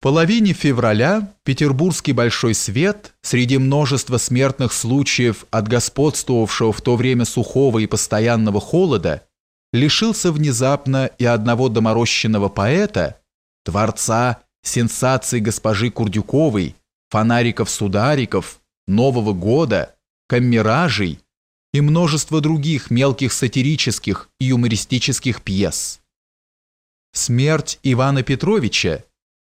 половине февраля петербургский большой свет среди множества смертных случаев от господствовавшего в то время сухого и постоянного холода лишился внезапно и одного доморощенного поэта, творца сенсаций госпожи Курдюковой, фонариков-судариков, Нового года, камеражей и множество других мелких сатирических и юмористических пьес. Смерть Ивана Петровича,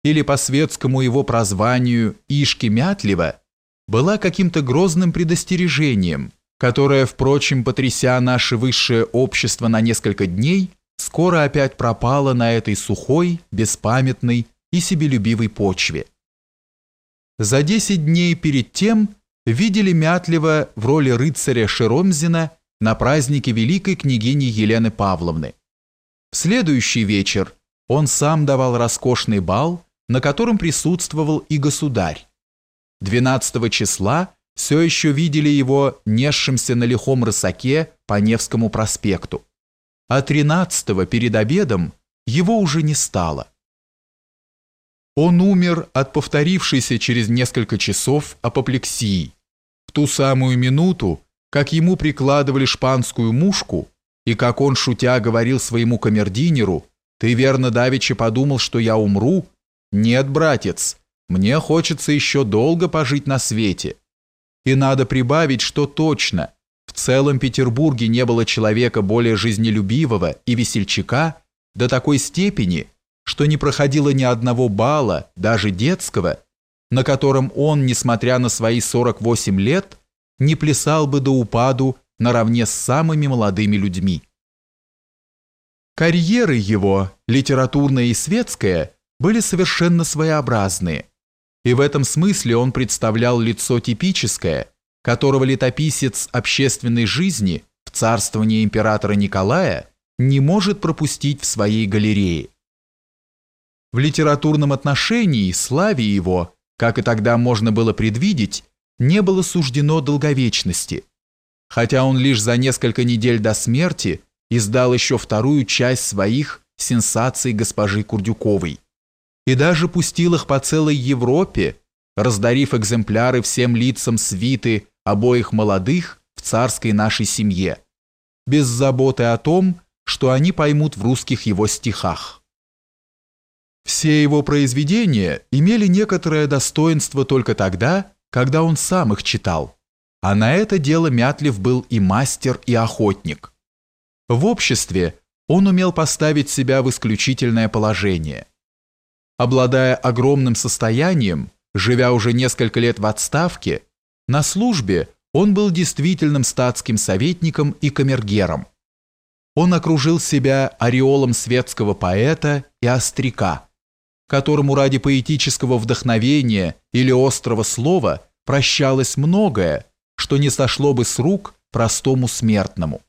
или по светскому его прозванию Ишки Мятлева, была каким-то грозным предостережением, которое, впрочем, потряся наше высшее общество на несколько дней, скоро опять пропало на этой сухой, беспамятной и себелюбивой почве. За десять дней перед тем видели Мятлева в роли рыцаря Шеромзина на празднике великой княгини Елены Павловны. В следующий вечер он сам давал роскошный бал, на котором присутствовал и государь. 12 числа все еще видели его несшимся на лихом рысаке по Невскому проспекту, а 13 перед обедом его уже не стало. Он умер от повторившейся через несколько часов апоплексии. В ту самую минуту, как ему прикладывали шпанскую мушку, и как он, шутя, говорил своему камердинеру, «Ты верно давеча подумал, что я умру?» «Нет, братец, мне хочется еще долго пожить на свете». И надо прибавить, что точно, в целом Петербурге не было человека более жизнелюбивого и весельчака до такой степени, что не проходило ни одного бала, даже детского, на котором он, несмотря на свои 48 лет, не плясал бы до упаду наравне с самыми молодыми людьми. Карьеры его, литературная и светская, были совершенно своеобразные, и в этом смысле он представлял лицо типическое, которого летописец общественной жизни в царствовании императора Николая не может пропустить в своей галерее. В литературном отношении славе его, как и тогда можно было предвидеть, не было суждено долговечности, хотя он лишь за несколько недель до смерти издал еще вторую часть своих сенсаций госпожи Курдюковой и даже пустил их по целой Европе, раздарив экземпляры всем лицам свиты обоих молодых в царской нашей семье, без заботы о том, что они поймут в русских его стихах. Все его произведения имели некоторое достоинство только тогда, когда он сам их читал, а на это дело Мятлев был и мастер, и охотник. В обществе он умел поставить себя в исключительное положение. Обладая огромным состоянием, живя уже несколько лет в отставке, на службе он был действительным статским советником и камергером. Он окружил себя ореолом светского поэта и остряка – которому ради поэтического вдохновения или острого слова прощалось многое, что не сошло бы с рук простому смертному.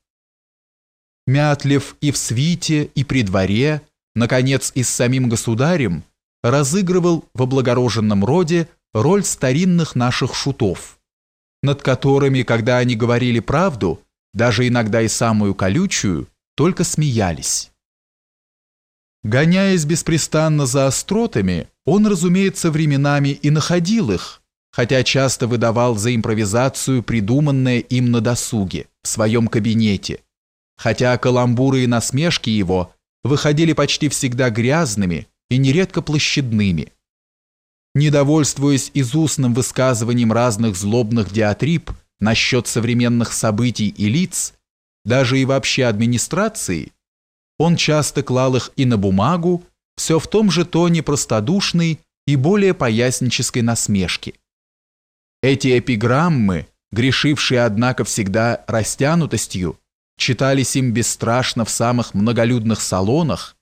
Мятлев и в свите, и при дворе, наконец и с самим государем, разыгрывал в облагороженном роде роль старинных наших шутов, над которыми, когда они говорили правду, даже иногда и самую колючую, только смеялись. Гоняясь беспрестанно за остротами, он, разумеется, временами и находил их, хотя часто выдавал за импровизацию придуманное им на досуге, в своем кабинете, хотя каламбуры и насмешки его выходили почти всегда грязными и нередко площадными. Недовольствуясь изустным высказыванием разных злобных диатриб насчет современных событий и лиц, даже и вообще администрации – он часто клал их и на бумагу, все в том же тоне простодушной и более пояснической насмешки. Эти эпиграммы, грешившие, однако, всегда растянутостью, читались им бесстрашно в самых многолюдных салонах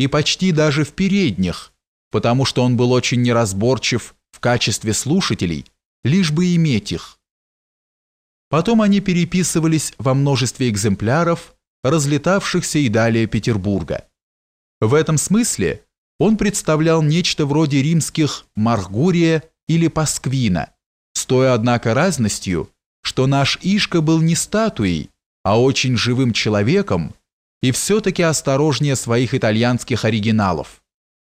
и почти даже в передних, потому что он был очень неразборчив в качестве слушателей, лишь бы иметь их. Потом они переписывались во множестве экземпляров разлетавшихся и далее Петербурга. В этом смысле он представлял нечто вроде римских Маргурия или Пасквина, с той, однако, разностью, что наш Ишка был не статуей, а очень живым человеком и все-таки осторожнее своих итальянских оригиналов.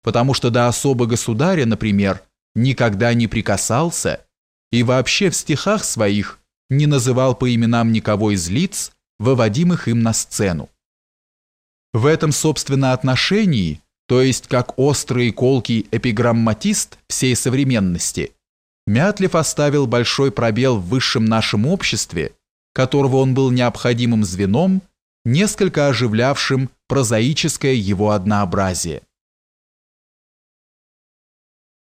потому что до особо государя, например, никогда не прикасался и вообще в стихах своих не называл по именам никого из лиц, выводимых им на сцену. В этом, собственно, отношении, то есть как острый и колкий эпиграмматист всей современности, Мятлев оставил большой пробел в высшем нашем обществе, которого он был необходимым звеном, несколько оживлявшим прозаическое его однообразие.